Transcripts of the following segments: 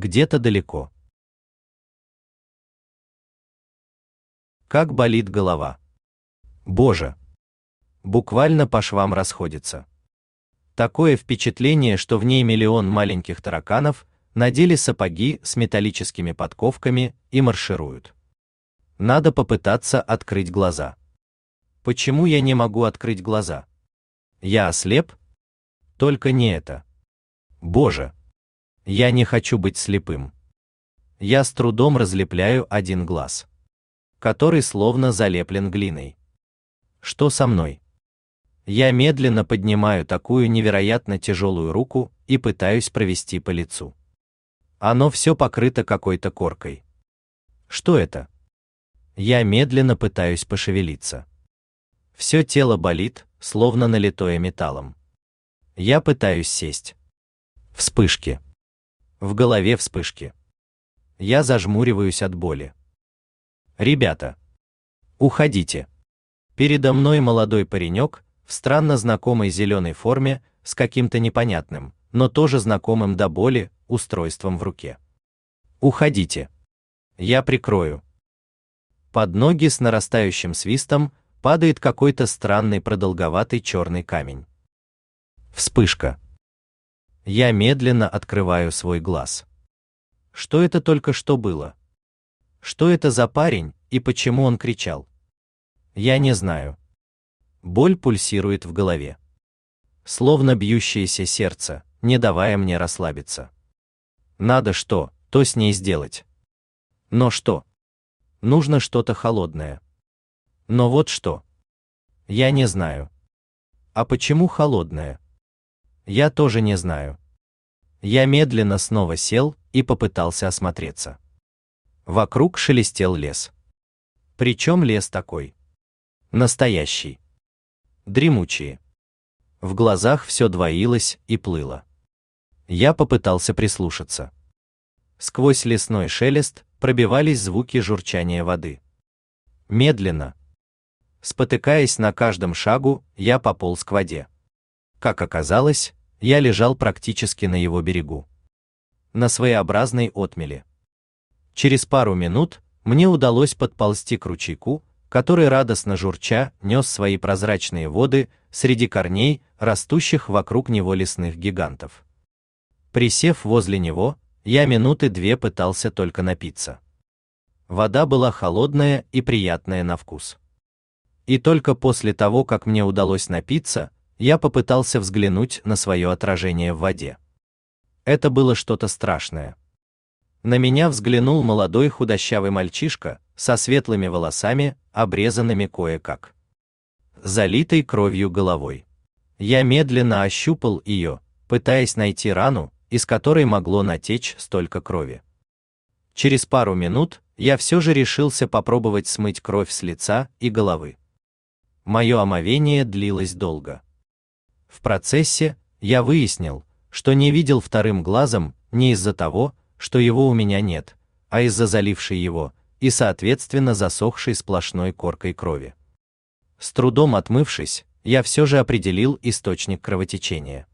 где-то далеко. Как болит голова. Боже! Буквально по швам расходится. Такое впечатление, что в ней миллион маленьких тараканов надели сапоги с металлическими подковками и маршируют. Надо попытаться открыть глаза. Почему я не могу открыть глаза? Я ослеп? Только не это. Боже! Я не хочу быть слепым. Я с трудом разлепляю один глаз, который словно залеплен глиной. Что со мной? Я медленно поднимаю такую невероятно тяжелую руку и пытаюсь провести по лицу. Оно все покрыто какой-то коркой. Что это? Я медленно пытаюсь пошевелиться. Все тело болит, словно налитое металлом. Я пытаюсь сесть. Вспышки. В голове вспышки. Я зажмуриваюсь от боли. Ребята, уходите. Передо мной молодой паренек в странно знакомой зеленой форме с каким-то непонятным, но тоже знакомым до боли, устройством в руке. Уходите. Я прикрою. Под ноги с нарастающим свистом падает какой-то странный продолговатый черный камень. Вспышка. Я медленно открываю свой глаз. Что это только что было? Что это за парень и почему он кричал? Я не знаю. Боль пульсирует в голове. Словно бьющееся сердце, не давая мне расслабиться. Надо что, то с ней сделать. Но что? Нужно что-то холодное. Но вот что? Я не знаю. А почему холодное? Я тоже не знаю. Я медленно снова сел и попытался осмотреться. Вокруг шелестел лес. Причем лес такой. Настоящий. Дремучий. В глазах все двоилось и плыло. Я попытался прислушаться. Сквозь лесной шелест пробивались звуки журчания воды. Медленно. Спотыкаясь на каждом шагу, я пополз к воде. Как оказалось, я лежал практически на его берегу. На своеобразной отмели. Через пару минут мне удалось подползти к ручейку, который радостно журча нес свои прозрачные воды среди корней, растущих вокруг него лесных гигантов. Присев возле него, я минуты две пытался только напиться. Вода была холодная и приятная на вкус. И только после того, как мне удалось напиться, я попытался взглянуть на свое отражение в воде. Это было что-то страшное. На меня взглянул молодой худощавый мальчишка со светлыми волосами, обрезанными кое-как. Залитой кровью головой. Я медленно ощупал ее, пытаясь найти рану, из которой могло натечь столько крови. Через пару минут я все же решился попробовать смыть кровь с лица и головы. Мое омовение длилось долго. В процессе я выяснил, что не видел вторым глазом не из-за того, что его у меня нет, а из-за залившей его и, соответственно, засохшей сплошной коркой крови. С трудом отмывшись, я все же определил источник кровотечения.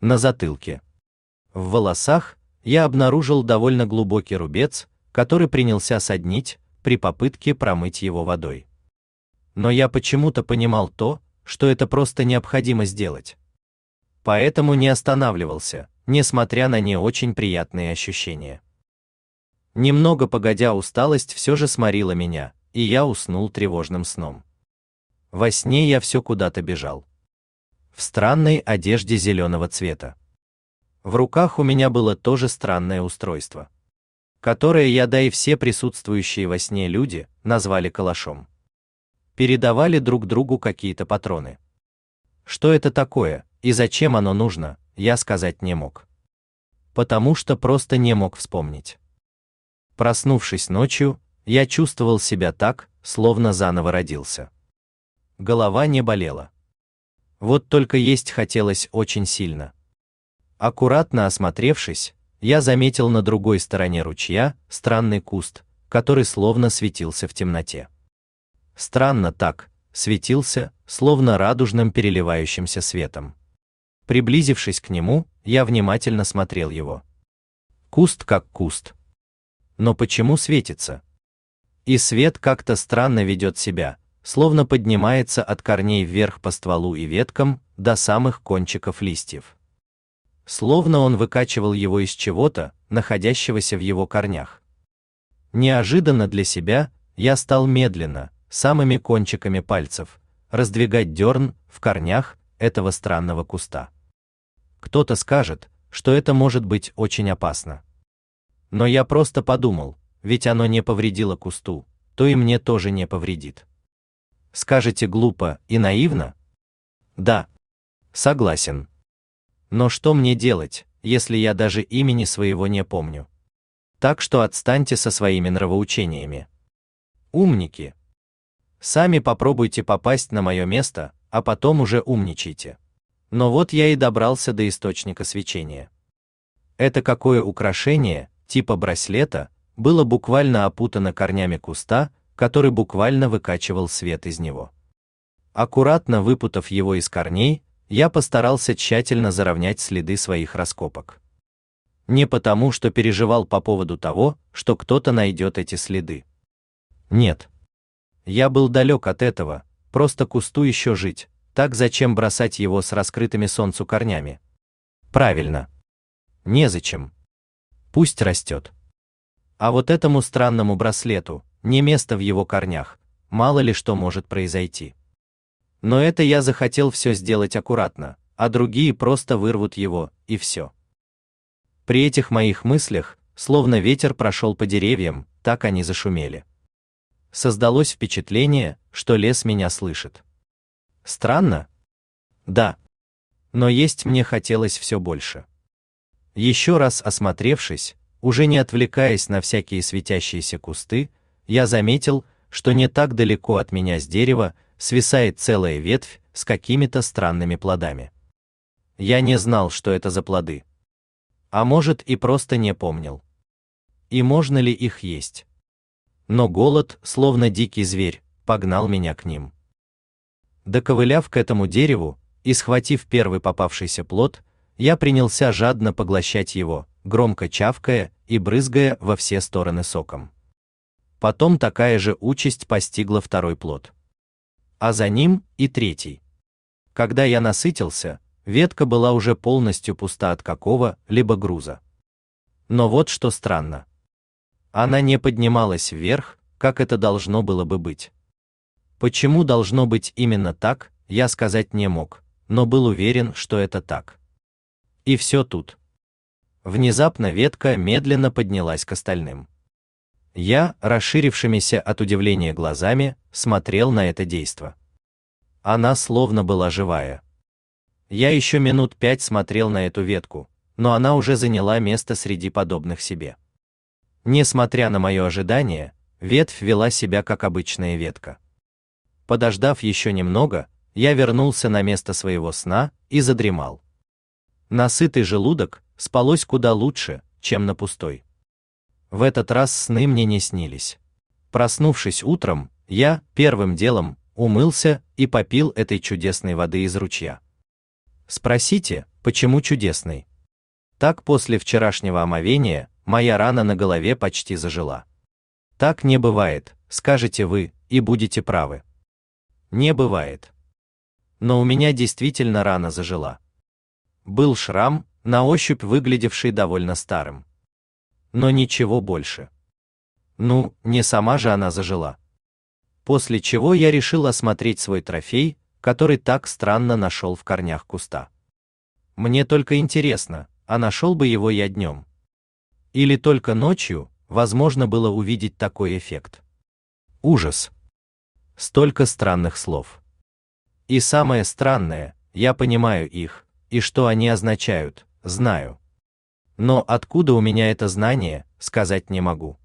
На затылке. В волосах я обнаружил довольно глубокий рубец, который принялся соднить при попытке промыть его водой. Но я почему-то понимал то, что это просто необходимо сделать. Поэтому не останавливался, несмотря на не очень приятные ощущения. Немного погодя усталость все же сморила меня, и я уснул тревожным сном. Во сне я все куда-то бежал. В странной одежде зеленого цвета. В руках у меня было тоже странное устройство, которое я да и все присутствующие во сне люди назвали калашом передавали друг другу какие-то патроны. Что это такое и зачем оно нужно, я сказать не мог. Потому что просто не мог вспомнить. Проснувшись ночью, я чувствовал себя так, словно заново родился. Голова не болела. Вот только есть хотелось очень сильно. Аккуратно осмотревшись, я заметил на другой стороне ручья странный куст, который словно светился в темноте. Странно так, светился, словно радужным переливающимся светом. Приблизившись к нему, я внимательно смотрел его. Куст как куст. Но почему светится? И свет как-то странно ведет себя, словно поднимается от корней вверх по стволу и веткам до самых кончиков листьев. Словно он выкачивал его из чего-то, находящегося в его корнях. Неожиданно для себя я стал медленно, самыми кончиками пальцев, раздвигать дерн в корнях этого странного куста. Кто-то скажет, что это может быть очень опасно. Но я просто подумал, ведь оно не повредило кусту, то и мне тоже не повредит. Скажете глупо и наивно? Да. Согласен. Но что мне делать, если я даже имени своего не помню? Так что отстаньте со своими нравоучениями. Умники. Сами попробуйте попасть на мое место, а потом уже умничайте. Но вот я и добрался до источника свечения. Это какое украшение, типа браслета, было буквально опутано корнями куста, который буквально выкачивал свет из него. Аккуратно выпутав его из корней, я постарался тщательно заровнять следы своих раскопок. Не потому, что переживал по поводу того, что кто-то найдет эти следы. Нет. Я был далек от этого, просто кусту еще жить, так зачем бросать его с раскрытыми солнцу корнями? Правильно. Незачем. Пусть растет. А вот этому странному браслету, не место в его корнях, мало ли что может произойти. Но это я захотел все сделать аккуратно, а другие просто вырвут его, и все. При этих моих мыслях, словно ветер прошел по деревьям, так они зашумели. Создалось впечатление, что лес меня слышит. Странно? Да. Но есть мне хотелось все больше. Еще раз осмотревшись, уже не отвлекаясь на всякие светящиеся кусты, я заметил, что не так далеко от меня с дерева свисает целая ветвь с какими-то странными плодами. Я не знал, что это за плоды. А может и просто не помнил. И можно ли их есть? Но голод, словно дикий зверь, погнал меня к ним. Доковыляв к этому дереву и схватив первый попавшийся плод, я принялся жадно поглощать его, громко чавкая и брызгая во все стороны соком. Потом такая же участь постигла второй плод а за ним и третий. Когда я насытился, ветка была уже полностью пуста от какого-либо груза. Но вот что странно. Она не поднималась вверх, как это должно было бы быть. Почему должно быть именно так, я сказать не мог, но был уверен, что это так. И все тут. Внезапно ветка медленно поднялась к остальным. Я, расширившимися от удивления глазами, смотрел на это действо. Она словно была живая. Я еще минут пять смотрел на эту ветку, но она уже заняла место среди подобных себе. Несмотря на мое ожидание, ветвь вела себя как обычная ветка. Подождав еще немного, я вернулся на место своего сна и задремал. Насытый желудок спалось куда лучше, чем на пустой. В этот раз сны мне не снились. Проснувшись утром, я первым делом умылся и попил этой чудесной воды из ручья. Спросите, почему чудесной? Так после вчерашнего омовения моя рана на голове почти зажила. Так не бывает, скажете вы, и будете правы. Не бывает. Но у меня действительно рана зажила. Был шрам, на ощупь выглядевший довольно старым но ничего больше. Ну, не сама же она зажила. После чего я решил осмотреть свой трофей, который так странно нашел в корнях куста. Мне только интересно, а нашел бы его я днем? Или только ночью, возможно было увидеть такой эффект. Ужас. Столько странных слов. И самое странное, я понимаю их, и что они означают, знаю. Но откуда у меня это знание, сказать не могу.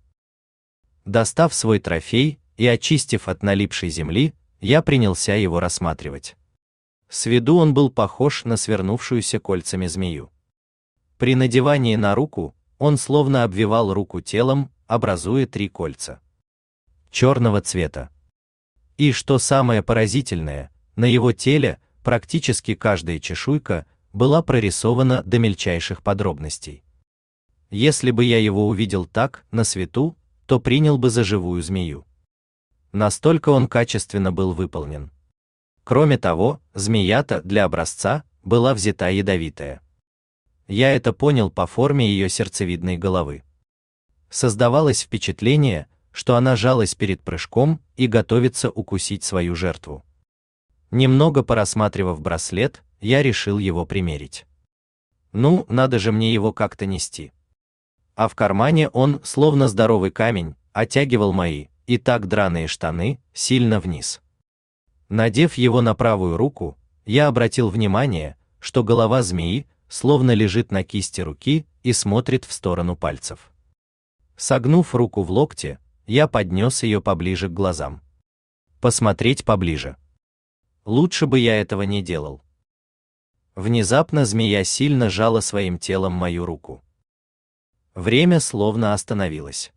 Достав свой трофей и очистив от налипшей земли, я принялся его рассматривать. С виду он был похож на свернувшуюся кольцами змею. При надевании на руку он словно обвивал руку телом, образуя три кольца. Черного цвета. И что самое поразительное, на его теле практически каждая чешуйка была прорисована до мельчайших подробностей. Если бы я его увидел так, на свету, то принял бы за живую змею. Настолько он качественно был выполнен. Кроме того, змея-то для образца была взята ядовитая. Я это понял по форме ее сердцевидной головы. Создавалось впечатление, что она жалась перед прыжком и готовится укусить свою жертву. Немного порассматривав браслет, я решил его примерить. Ну, надо же мне его как-то нести. А в кармане он, словно здоровый камень, оттягивал мои, и так драные штаны, сильно вниз. Надев его на правую руку, я обратил внимание, что голова змеи, словно лежит на кисти руки и смотрит в сторону пальцев. Согнув руку в локте, я поднес ее поближе к глазам. Посмотреть поближе. Лучше бы я этого не делал. Внезапно змея сильно жала своим телом мою руку. Время словно остановилось.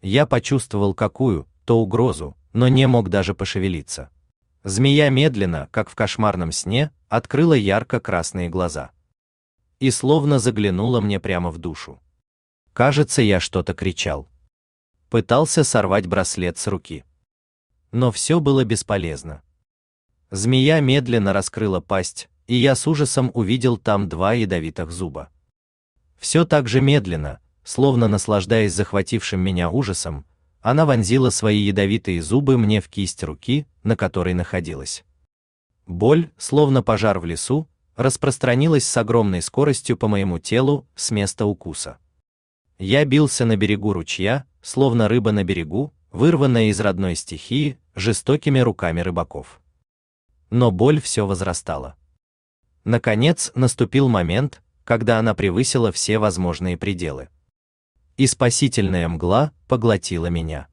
Я почувствовал какую, то угрозу, но не мог даже пошевелиться. Змея медленно, как в кошмарном сне, открыла ярко-красные глаза. И словно заглянула мне прямо в душу. Кажется, я что-то кричал. Пытался сорвать браслет с руки. Но все было бесполезно. Змея медленно раскрыла пасть, и я с ужасом увидел там два ядовитых зуба. Все так же медленно, словно наслаждаясь захватившим меня ужасом, она вонзила свои ядовитые зубы мне в кисть руки, на которой находилась. Боль, словно пожар в лесу, распространилась с огромной скоростью по моему телу с места укуса. Я бился на берегу ручья, словно рыба на берегу, вырванная из родной стихии жестокими руками рыбаков но боль все возрастала. Наконец наступил момент, когда она превысила все возможные пределы. И спасительная мгла поглотила меня.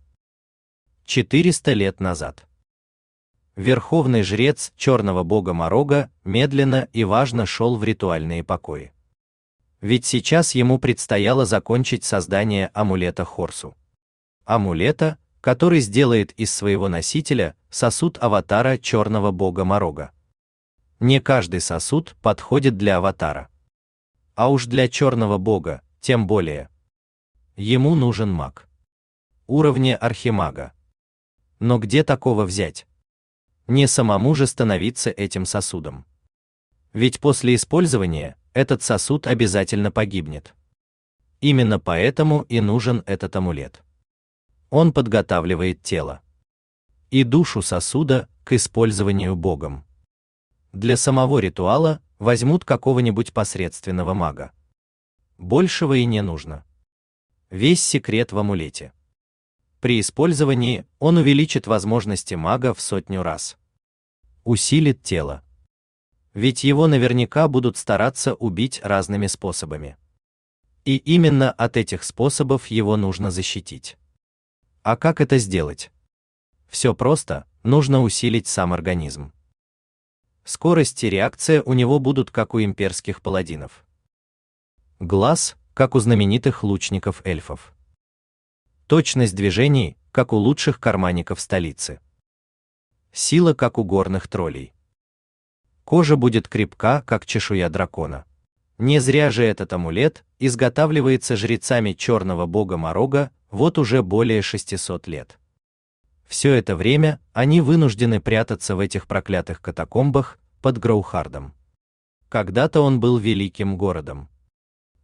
400 лет назад. Верховный жрец черного бога Морога медленно и важно шел в ритуальные покои. Ведь сейчас ему предстояло закончить создание амулета Хорсу. Амулета, который сделает из своего носителя сосуд аватара черного бога Морога. Не каждый сосуд подходит для аватара. А уж для черного бога, тем более. Ему нужен маг. Уровня архимага. Но где такого взять? Не самому же становиться этим сосудом. Ведь после использования этот сосуд обязательно погибнет. Именно поэтому и нужен этот амулет. Он подготавливает тело и душу сосуда к использованию Богом. Для самого ритуала возьмут какого-нибудь посредственного мага. Большего и не нужно. Весь секрет в амулете. При использовании он увеличит возможности мага в сотню раз. Усилит тело. Ведь его наверняка будут стараться убить разными способами. И именно от этих способов его нужно защитить. А как это сделать? Все просто, нужно усилить сам организм. Скорость и реакция у него будут как у имперских паладинов. Глаз, как у знаменитых лучников-эльфов. Точность движений, как у лучших карманников столицы. Сила, как у горных троллей. Кожа будет крепка, как чешуя дракона. Не зря же этот амулет изготавливается жрецами черного бога Морога вот уже более 600 лет. Все это время они вынуждены прятаться в этих проклятых катакомбах под Гроухардом. Когда-то он был великим городом,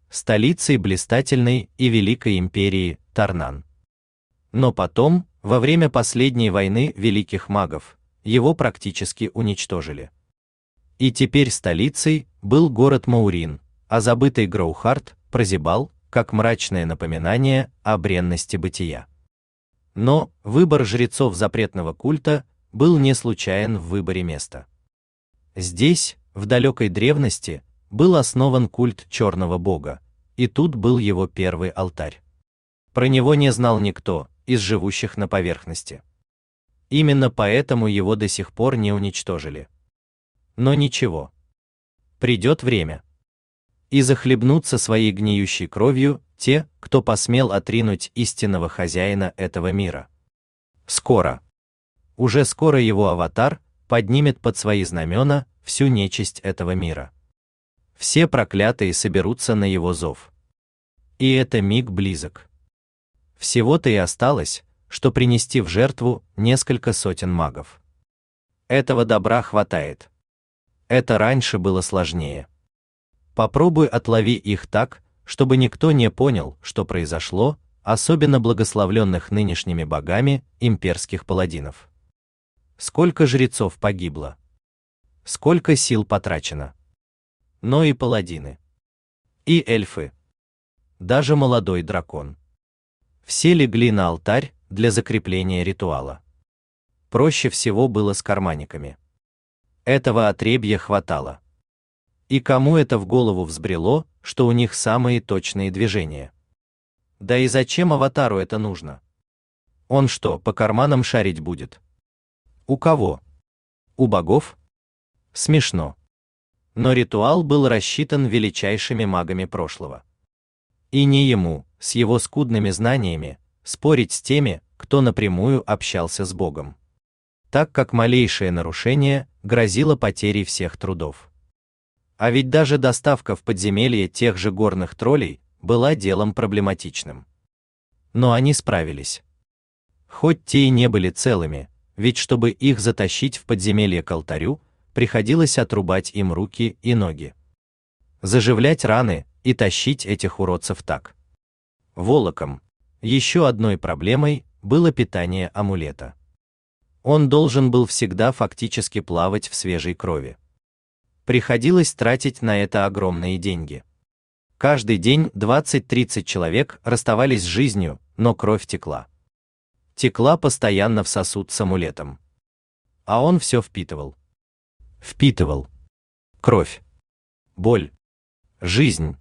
столицей блистательной и великой империи Тарнан. Но потом, во время последней войны великих магов, его практически уничтожили. И теперь столицей был город Маурин, а забытый Гроухард прозябал, как мрачное напоминание о бренности бытия. Но выбор жрецов запретного культа был не случайен в выборе места. Здесь, в далекой древности, был основан культ черного бога, и тут был его первый алтарь. Про него не знал никто из живущих на поверхности. Именно поэтому его до сих пор не уничтожили. Но ничего. Придет время и захлебнутся своей гниющей кровью те, кто посмел отринуть истинного хозяина этого мира. Скоро. Уже скоро его аватар поднимет под свои знамена всю нечисть этого мира. Все проклятые соберутся на его зов. и это миг близок. Всего-то и осталось, что принести в жертву несколько сотен магов. Этого добра хватает. Это раньше было сложнее. Попробуй отлови их так, чтобы никто не понял, что произошло, особенно благословленных нынешними богами имперских паладинов. Сколько жрецов погибло? Сколько сил потрачено? Но и паладины. И эльфы. Даже молодой дракон. Все легли на алтарь для закрепления ритуала. Проще всего было с карманниками. Этого отребья хватало. И кому это в голову взбрело, что у них самые точные движения? Да и зачем аватару это нужно? Он что, по карманам шарить будет? У кого? У богов? Смешно. Но ритуал был рассчитан величайшими магами прошлого. И не ему, с его скудными знаниями, спорить с теми, кто напрямую общался с Богом. Так как малейшее нарушение грозило потерей всех трудов. А ведь даже доставка в подземелье тех же горных троллей была делом проблематичным. Но они справились. Хоть те и не были целыми, ведь чтобы их затащить в подземелье к алтарю, приходилось отрубать им руки и ноги. Заживлять раны и тащить этих уродцев так. Волоком. Еще одной проблемой было питание амулета. Он должен был всегда фактически плавать в свежей крови. Приходилось тратить на это огромные деньги. Каждый день 20-30 человек расставались с жизнью, но кровь текла. Текла постоянно в сосуд с амулетом. А он все впитывал. Впитывал. Кровь. Боль. Жизнь.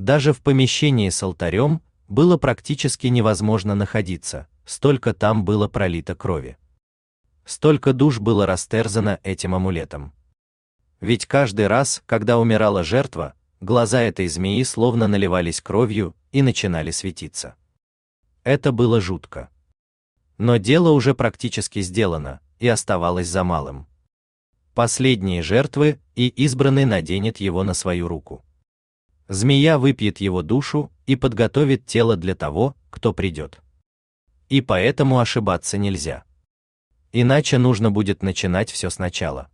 Даже в помещении с алтарем было практически невозможно находиться, столько там было пролито крови. Столько душ было растерзано этим амулетом. Ведь каждый раз, когда умирала жертва, глаза этой змеи словно наливались кровью и начинали светиться. Это было жутко. Но дело уже практически сделано, и оставалось за малым. Последние жертвы, и избранный наденет его на свою руку. Змея выпьет его душу и подготовит тело для того, кто придет. И поэтому ошибаться нельзя. Иначе нужно будет начинать все сначала.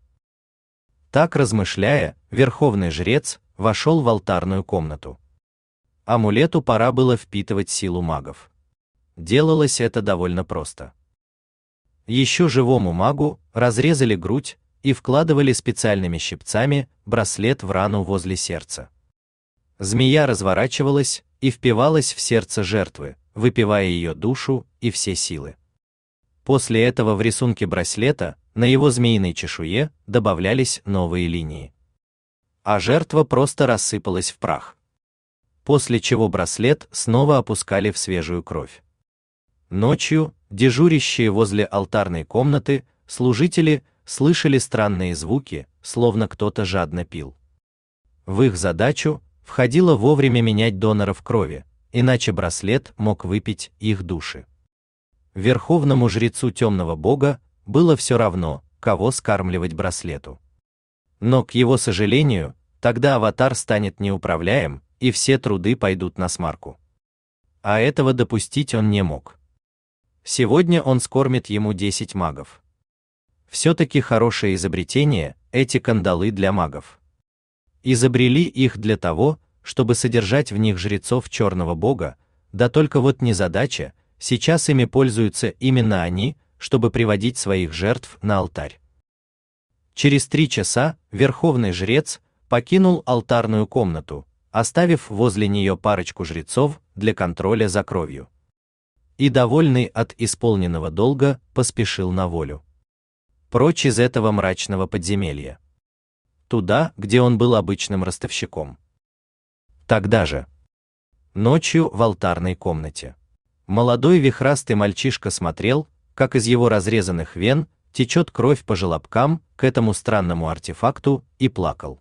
Так размышляя, верховный жрец вошел в алтарную комнату. Амулету пора было впитывать силу магов. Делалось это довольно просто. Еще живому магу разрезали грудь и вкладывали специальными щипцами браслет в рану возле сердца. Змея разворачивалась и впивалась в сердце жертвы, выпивая ее душу и все силы. После этого в рисунке браслета на его змеиной чешуе добавлялись новые линии. А жертва просто рассыпалась в прах. После чего браслет снова опускали в свежую кровь. Ночью, дежурящие возле алтарной комнаты, служители слышали странные звуки, словно кто-то жадно пил. В их задачу входило вовремя менять доноров крови, иначе браслет мог выпить их души. Верховному жрецу темного бога было все равно, кого скармливать браслету. Но, к его сожалению, тогда аватар станет неуправляем, и все труды пойдут на смарку. А этого допустить он не мог. Сегодня он скормит ему 10 магов. Все-таки хорошее изобретение эти кандалы для магов. Изобрели их для того, чтобы содержать в них жрецов черного бога, да только вот не задача, сейчас ими пользуются именно они, чтобы приводить своих жертв на алтарь. Через три часа верховный жрец покинул алтарную комнату, оставив возле нее парочку жрецов для контроля за кровью. И довольный от исполненного долга поспешил на волю. Прочь из этого мрачного подземелья. Туда, где он был обычным ростовщиком. Тогда же. Ночью в алтарной комнате. Молодой вихрастый мальчишка смотрел, как из его разрезанных вен течет кровь по желобкам к этому странному артефакту, и плакал.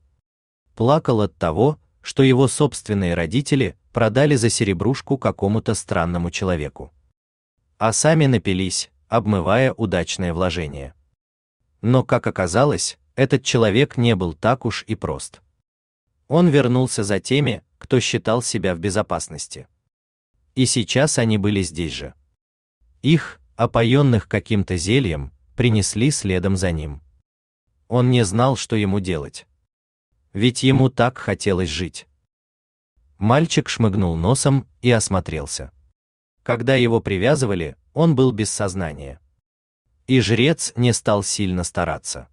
Плакал от того, что его собственные родители продали за серебрушку какому-то странному человеку. А сами напились, обмывая удачное вложение. Но, как оказалось, этот человек не был так уж и прост. Он вернулся за теми, кто считал себя в безопасности. И сейчас они были здесь же. Их, опоенных каким-то зельем, принесли следом за ним. Он не знал, что ему делать. Ведь ему так хотелось жить. Мальчик шмыгнул носом и осмотрелся. Когда его привязывали, он был без сознания. И жрец не стал сильно стараться.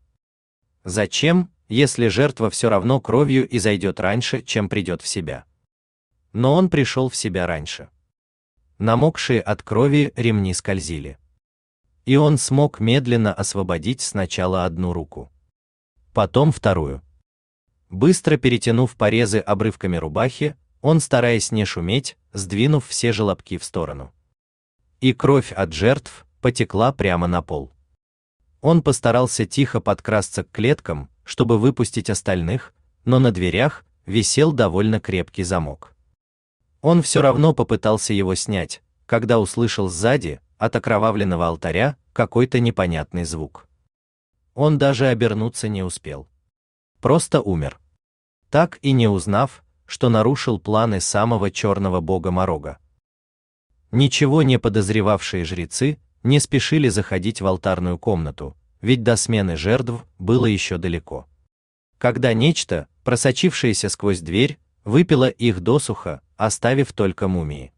Зачем, если жертва все равно кровью и зайдет раньше, чем придет в себя? Но он пришел в себя раньше. Намокшие от крови ремни скользили. И он смог медленно освободить сначала одну руку, потом вторую. Быстро перетянув порезы обрывками рубахи, он, стараясь не шуметь, сдвинув все желобки в сторону. И кровь от жертв потекла прямо на пол. Он постарался тихо подкрасться к клеткам, чтобы выпустить остальных, но на дверях висел довольно крепкий замок. Он все равно попытался его снять, когда услышал сзади, от окровавленного алтаря, какой-то непонятный звук. Он даже обернуться не успел. Просто умер. Так и не узнав, что нарушил планы самого черного бога Морога. Ничего не подозревавшие жрецы не спешили заходить в алтарную комнату, ведь до смены жертв было еще далеко. Когда нечто, просочившееся сквозь дверь, выпило их досуха, оставив только мумии.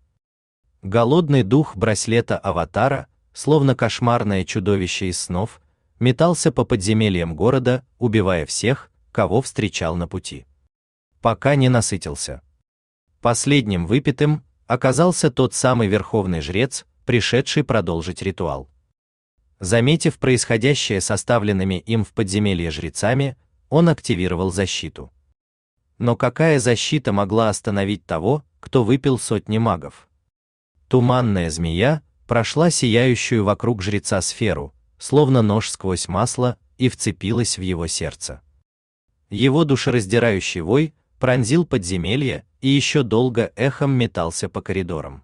Голодный дух браслета аватара, словно кошмарное чудовище из снов, метался по подземельям города, убивая всех, кого встречал на пути. Пока не насытился. Последним выпитым оказался тот самый верховный жрец, пришедший продолжить ритуал. Заметив происходящее с оставленными им в подземелье жрецами, он активировал защиту. Но какая защита могла остановить того, кто выпил сотни магов? Туманная змея прошла сияющую вокруг жреца сферу, словно нож сквозь масло, и вцепилась в его сердце. Его душераздирающий вой пронзил подземелье и еще долго эхом метался по коридорам.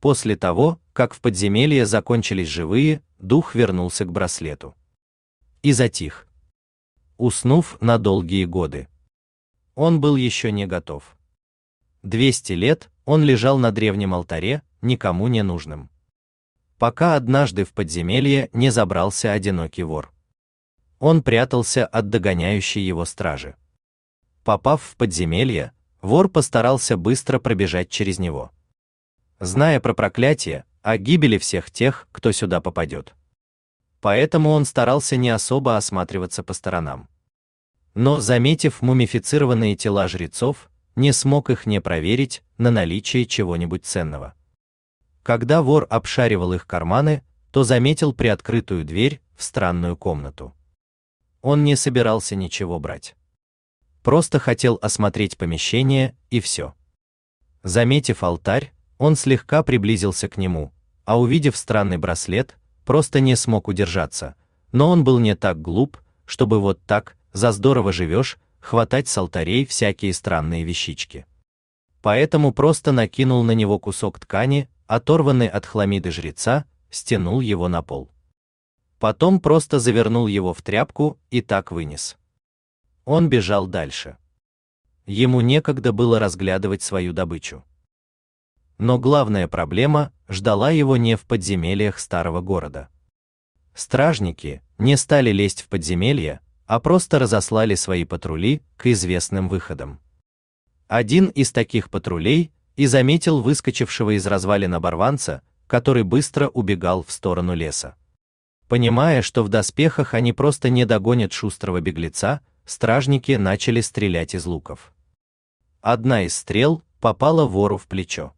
После того, как в подземелье закончились живые, дух вернулся к браслету. И затих. Уснув на долгие годы. Он был еще не готов. 200 лет он лежал на древнем алтаре, никому не нужным. Пока однажды в подземелье не забрался одинокий вор. Он прятался от догоняющей его стражи. Попав в подземелье, вор постарался быстро пробежать через него. Зная про проклятие, о гибели всех тех, кто сюда попадет. Поэтому он старался не особо осматриваться по сторонам. Но, заметив мумифицированные тела жрецов, не смог их не проверить на наличие чего-нибудь ценного. Когда вор обшаривал их карманы, то заметил приоткрытую дверь в странную комнату. Он не собирался ничего брать. Просто хотел осмотреть помещение и все. Заметив алтарь, он слегка приблизился к нему, а увидев странный браслет, просто не смог удержаться. Но он был не так глуп, чтобы вот так, за здорово живешь, хватать с алтарей всякие странные вещички. Поэтому просто накинул на него кусок ткани, оторванный от хламиды жреца, стянул его на пол. Потом просто завернул его в тряпку и так вынес. Он бежал дальше. Ему некогда было разглядывать свою добычу. Но главная проблема ждала его не в подземельях старого города. Стражники не стали лезть в подземелья, а просто разослали свои патрули к известным выходам. Один из таких патрулей и заметил выскочившего из развалин оборванца, который быстро убегал в сторону леса. Понимая, что в доспехах они просто не догонят шустрого беглеца, стражники начали стрелять из луков. Одна из стрел попала вору в плечо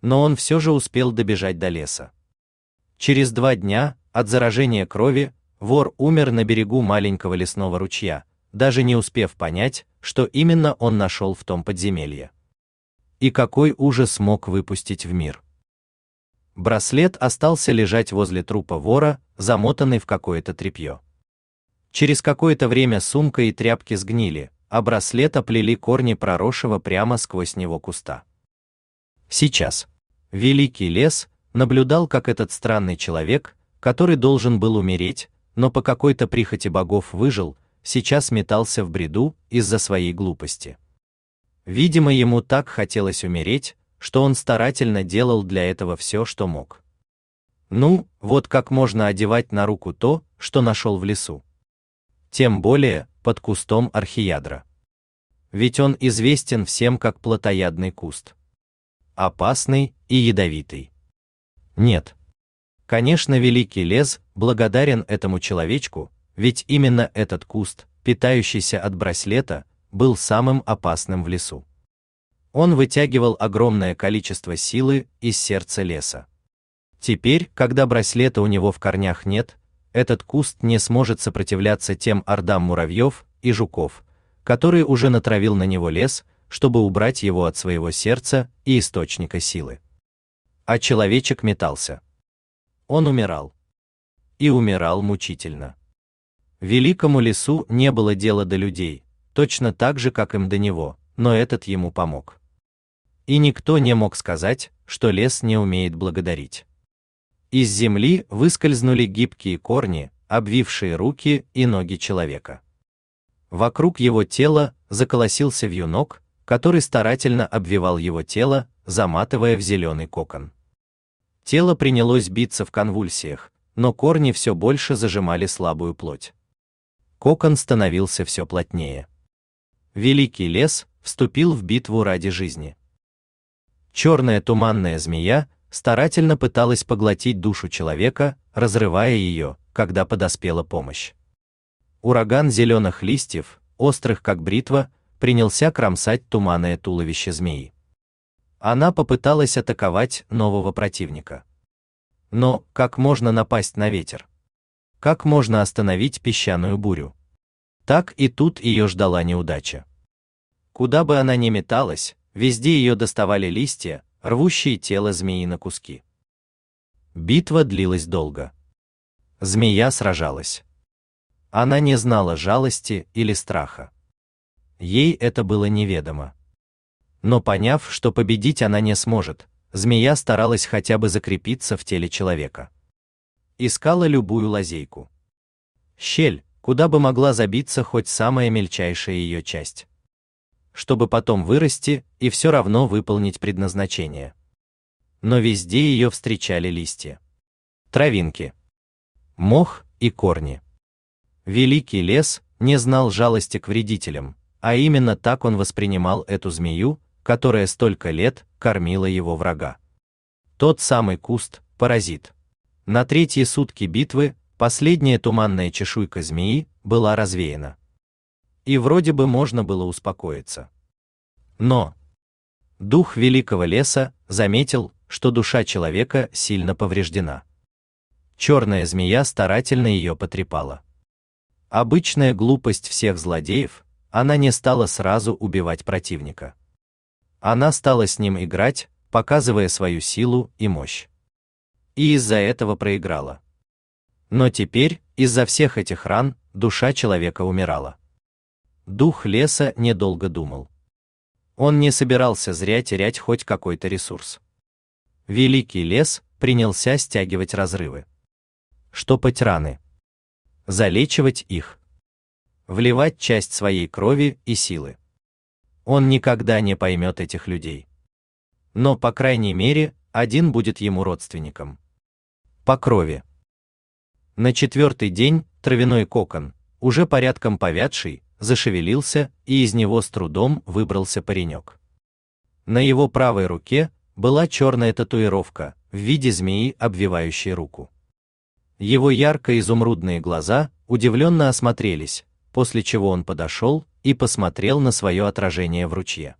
но он все же успел добежать до леса. Через два дня от заражения крови вор умер на берегу маленького лесного ручья, даже не успев понять, что именно он нашел в том подземелье. И какой ужас мог выпустить в мир. Браслет остался лежать возле трупа вора, замотанный в какое-то тряпье. Через какое-то время сумка и тряпки сгнили, а браслет оплели корни проросшего прямо сквозь него куста. Сейчас. Великий лес наблюдал, как этот странный человек, который должен был умереть, но по какой-то прихоти богов выжил, сейчас метался в бреду из-за своей глупости. Видимо, ему так хотелось умереть, что он старательно делал для этого все, что мог. Ну, вот как можно одевать на руку то, что нашел в лесу. Тем более под кустом архиядра. Ведь он известен всем как плотоядный куст. Опасный и ядовитый. Нет. Конечно, великий лес благодарен этому человечку, ведь именно этот куст, питающийся от браслета, был самым опасным в лесу. Он вытягивал огромное количество силы из сердца леса. Теперь, когда браслета у него в корнях нет, этот куст не сможет сопротивляться тем ордам муравьев и жуков, которые уже натравил на него лес, чтобы убрать его от своего сердца и источника силы. А человечек метался. Он умирал. И умирал мучительно. Великому лесу не было дела до людей, точно так же, как им до него, но этот ему помог. И никто не мог сказать, что лес не умеет благодарить. Из земли выскользнули гибкие корни, обвившие руки и ноги человека. Вокруг его тела заколосился вьюнок, который старательно обвивал его тело, заматывая в зеленый кокон. Тело принялось биться в конвульсиях, но корни все больше зажимали слабую плоть. Кокон становился все плотнее. Великий лес вступил в битву ради жизни. Черная туманная змея старательно пыталась поглотить душу человека, разрывая ее, когда подоспела помощь. Ураган зеленых листьев, острых как бритва, принялся кромсать туманное туловище змеи. Она попыталась атаковать нового противника. Но как можно напасть на ветер? Как можно остановить песчаную бурю? Так и тут ее ждала неудача. Куда бы она ни металась, везде ее доставали листья, рвущие тело змеи на куски. Битва длилась долго. Змея сражалась. Она не знала жалости или страха. Ей это было неведомо. Но поняв, что победить она не сможет, змея старалась хотя бы закрепиться в теле человека. Искала любую лазейку. Щель, куда бы могла забиться хоть самая мельчайшая ее часть чтобы потом вырасти и все равно выполнить предназначение. Но везде ее встречали листья. Травинки. Мох и корни. Великий лес не знал жалости к вредителям, а именно так он воспринимал эту змею, которая столько лет кормила его врага. Тот самый куст, паразит. На третьи сутки битвы последняя туманная чешуйка змеи была развеяна и вроде бы можно было успокоиться. Но дух великого леса заметил, что душа человека сильно повреждена. Черная змея старательно ее потрепала. Обычная глупость всех злодеев, она не стала сразу убивать противника. Она стала с ним играть, показывая свою силу и мощь. И из-за этого проиграла. Но теперь, из-за всех этих ран, душа человека умирала. Дух леса недолго думал. Он не собирался зря терять хоть какой-то ресурс. Великий лес принялся стягивать разрывы. Штопать раны. Залечивать их. Вливать часть своей крови и силы. Он никогда не поймет этих людей. Но, по крайней мере, один будет ему родственником. По крови. На четвертый день травяной кокон, уже порядком повядший, зашевелился, и из него с трудом выбрался паренек. На его правой руке была черная татуировка в виде змеи, обвивающей руку. Его ярко-изумрудные глаза удивленно осмотрелись, после чего он подошел и посмотрел на свое отражение в ручье.